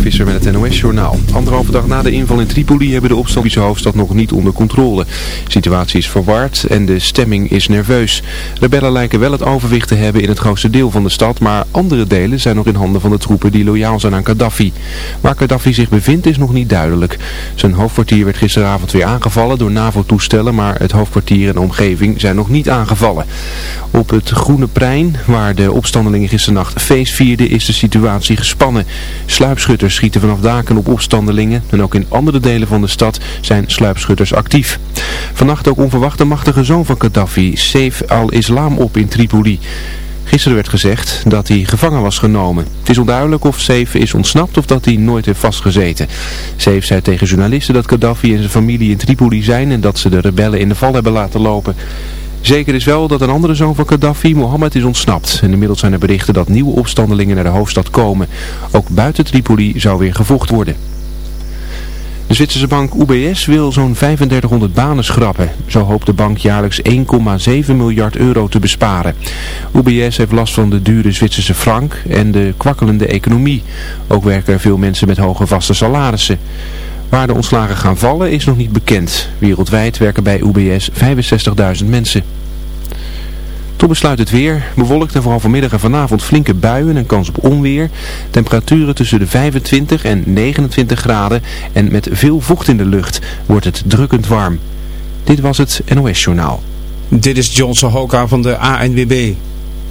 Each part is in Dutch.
Visser met het NOS-journaal. Anderhalve dag na de inval in Tripoli hebben de opstandige hoofdstad nog niet onder controle. De situatie is verward en de stemming is nerveus. Rebellen lijken wel het overwicht te hebben in het grootste deel van de stad, maar andere delen zijn nog in handen van de troepen die loyaal zijn aan Gaddafi. Waar Gaddafi zich bevindt is nog niet duidelijk. Zijn hoofdkwartier werd gisteravond weer aangevallen door NAVO-toestellen, maar het hoofdkwartier en de omgeving zijn nog niet aangevallen. Op het Groene Plein, waar de opstandelingen gisternacht feest vierden, is de situatie gespannen. Sluipschutters schieten vanaf daken op opstandelingen en ook in andere delen van de stad zijn sluipschutters actief. Vannacht ook onverwacht de machtige zoon van Gaddafi, Saif al-Islam, op in Tripoli. Gisteren werd gezegd dat hij gevangen was genomen. Het is onduidelijk of Saif is ontsnapt of dat hij nooit heeft vastgezeten. Saif zei tegen journalisten dat Gaddafi en zijn familie in Tripoli zijn en dat ze de rebellen in de val hebben laten lopen. Zeker is wel dat een andere zoon van Gaddafi, Mohammed, is ontsnapt. En inmiddels zijn er berichten dat nieuwe opstandelingen naar de hoofdstad komen. Ook buiten Tripoli zou weer gevochten worden. De Zwitserse bank UBS wil zo'n 3500 banen schrappen. Zo hoopt de bank jaarlijks 1,7 miljard euro te besparen. UBS heeft last van de dure Zwitserse frank en de kwakkelende economie. Ook werken er veel mensen met hoge vaste salarissen. Waar de ontslagen gaan vallen is nog niet bekend. Wereldwijd werken bij UBS 65.000 mensen. Tot besluit het weer. Bewolkt en vooral vanmiddag en vanavond flinke buien en kans op onweer. Temperaturen tussen de 25 en 29 graden. En met veel vocht in de lucht wordt het drukkend warm. Dit was het NOS Journaal. Dit is Johnson Hoka van de ANWB.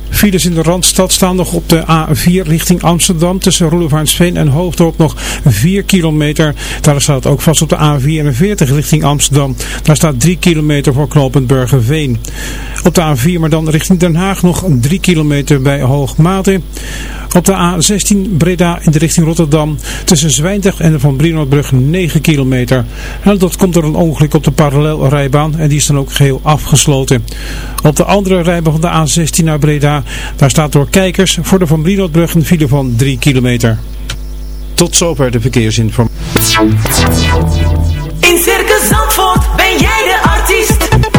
Files in de Randstad staan nog op de A4 richting Amsterdam tussen Roelevaansveen en Hoofddorp nog 4 kilometer. Daar staat ook vast op de A44 richting Amsterdam. Daar staat 3 kilometer voor knooppunt Burgerveen. Op de A4 maar dan richting Den Haag nog 3 kilometer bij Hoogmate. Op de A16 Breda in de richting Rotterdam tussen Zwijndrecht en de Van Brienoordbrug 9 kilometer. En dat komt door een ongeluk op de parallelrijbaan en die is dan ook geheel afgesloten. Op de andere rijbaan van de A16 naar Breda, daar staat door kijkers voor de Van Brienoordbrug een file van 3 kilometer. Tot zover de verkeersinformatie. In Circus Zandvoort ben jij de artiest.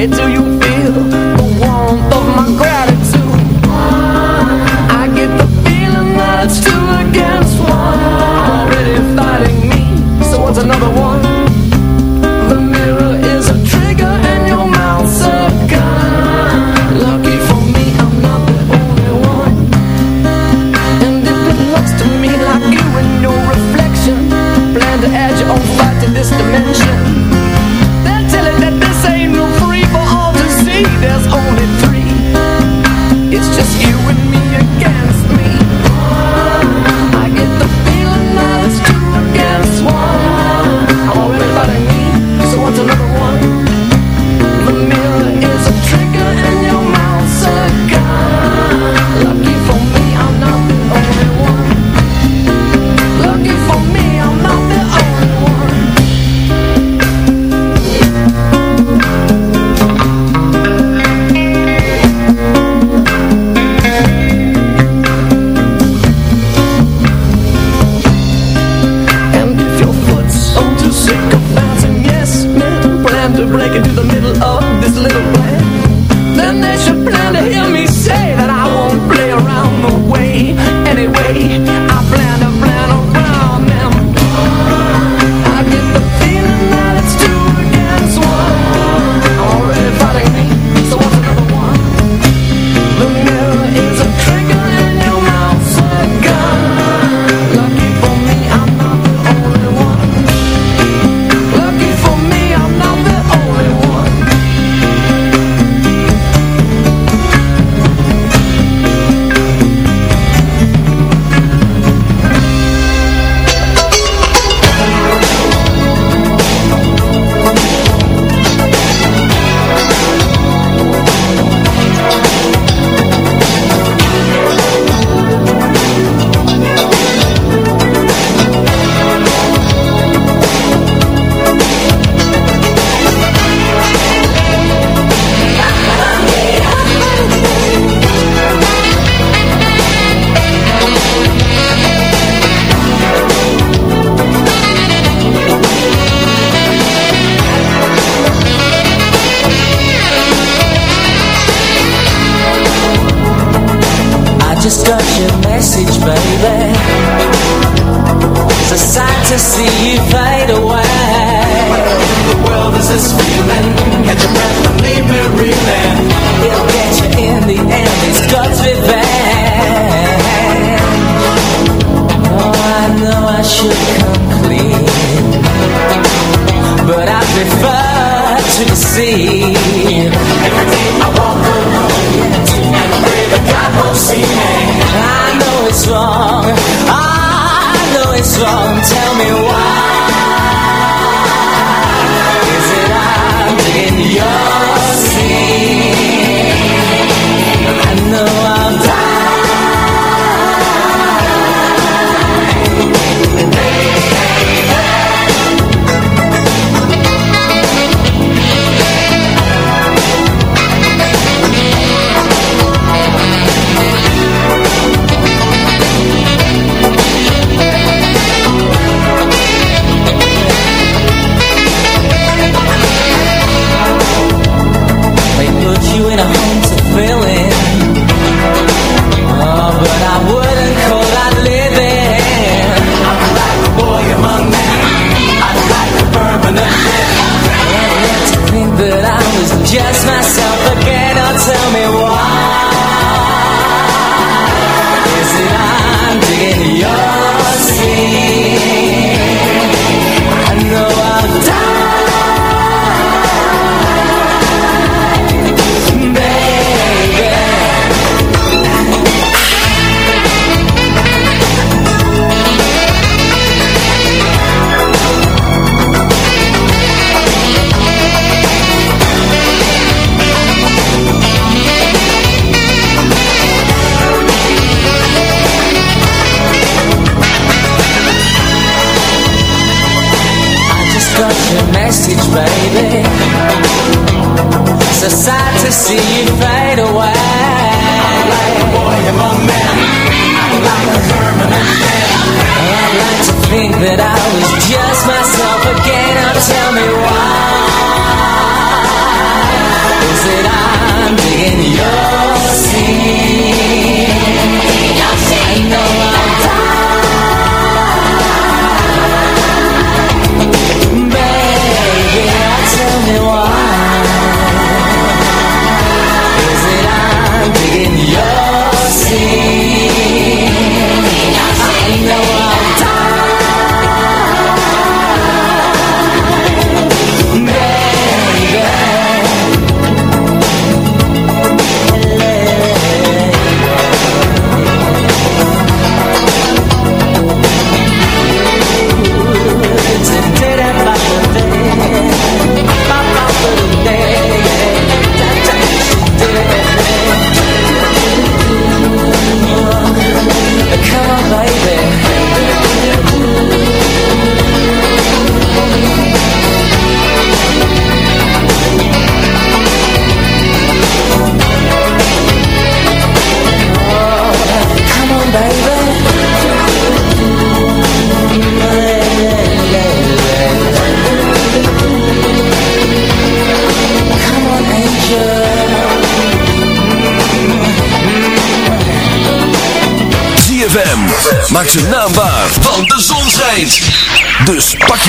Where do you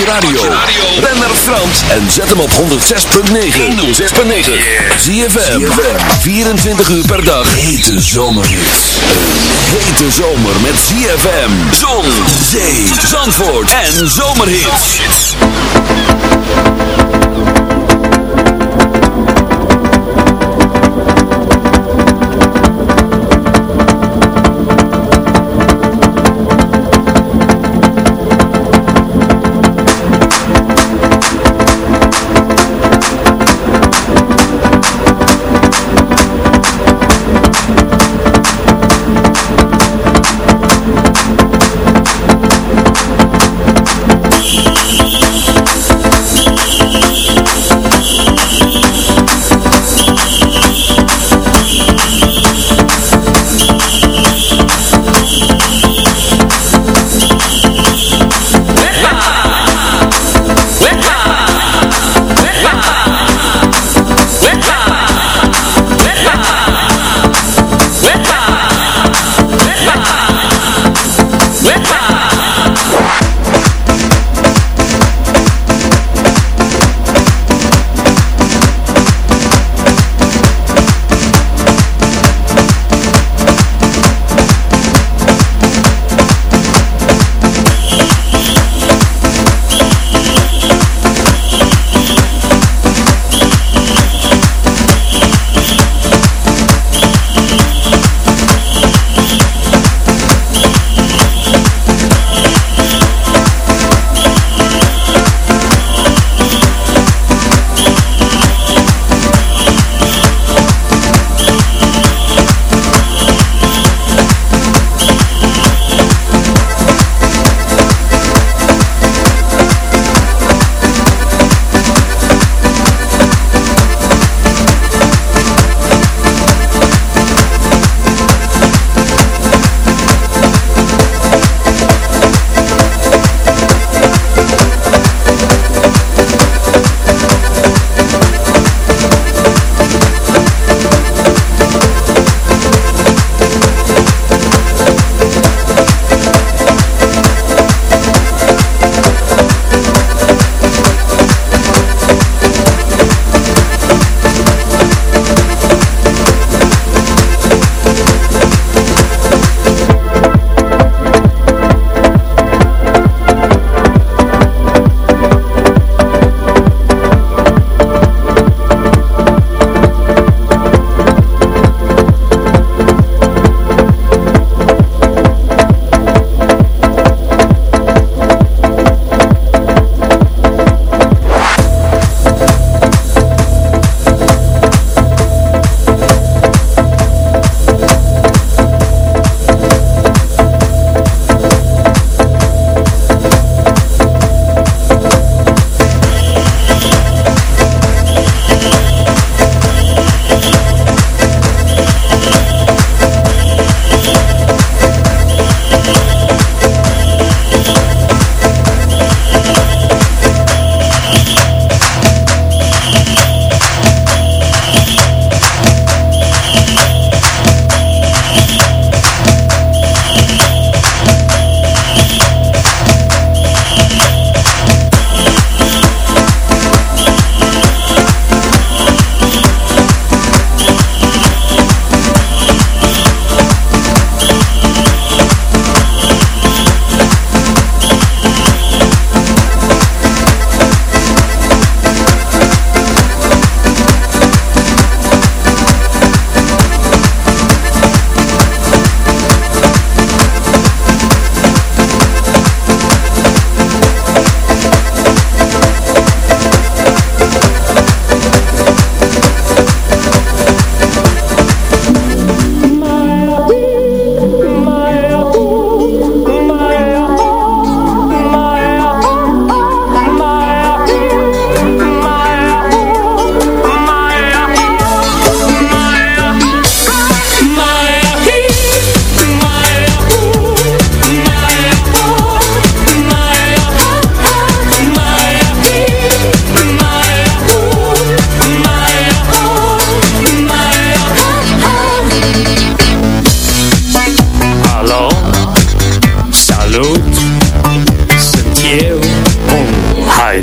radio. Ben naar Frans en zet hem op 106.9. 106.9. Zie je 24 uur per dag. Hete zomerhits. Hete zomer met ZFM. Zon, zee, zandvoort en zomerhits.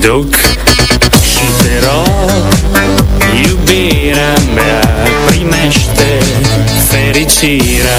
Te rog, iubirea mea Primește fericirea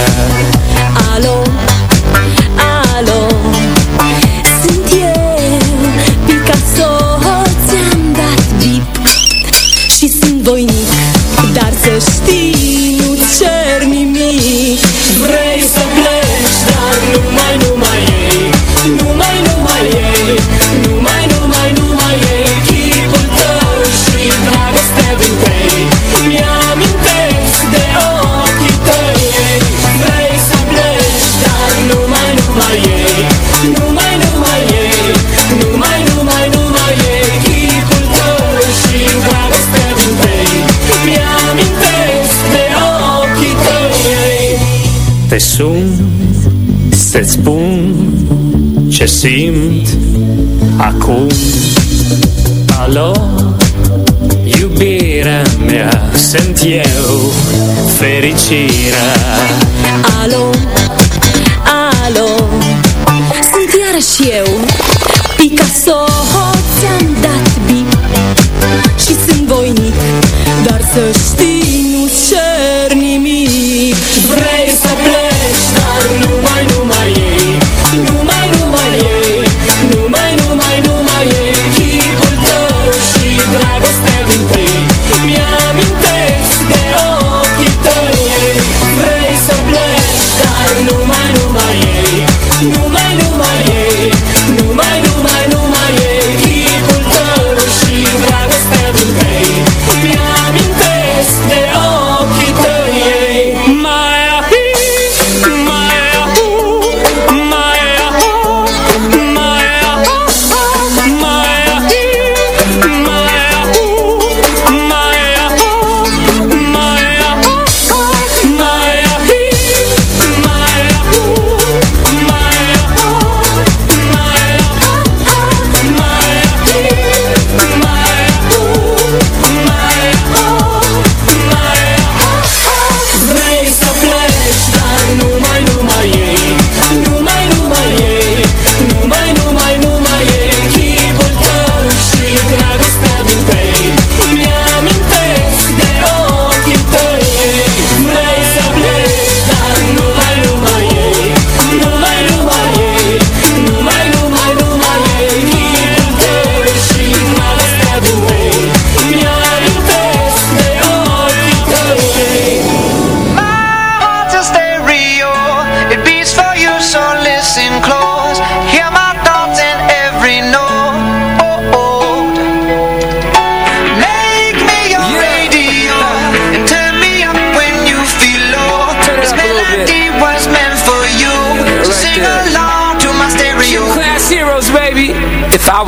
fericirea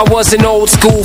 I was an old school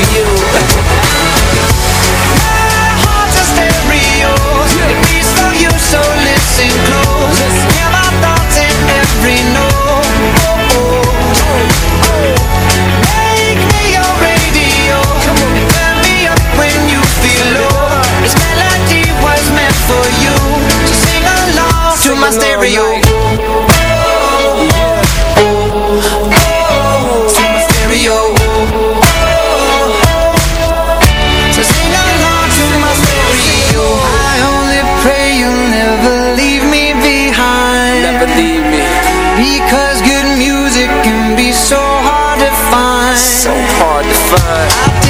my heart's a stereo. For you, so listen close. Hear my thoughts in every note. Oh. Make me your radio. Turn me when you feel low. This melody was meant for you. So sing along to my stereo. fun.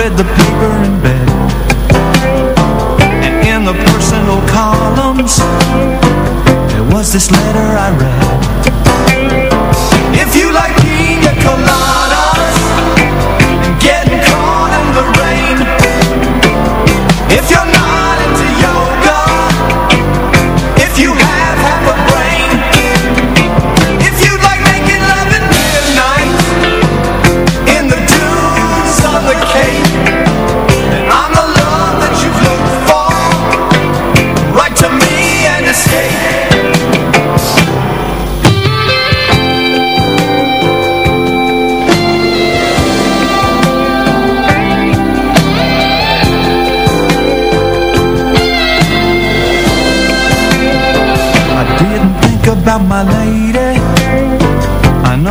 read the paper in bed. And in the personal columns There was this letter I read. If you like pina colada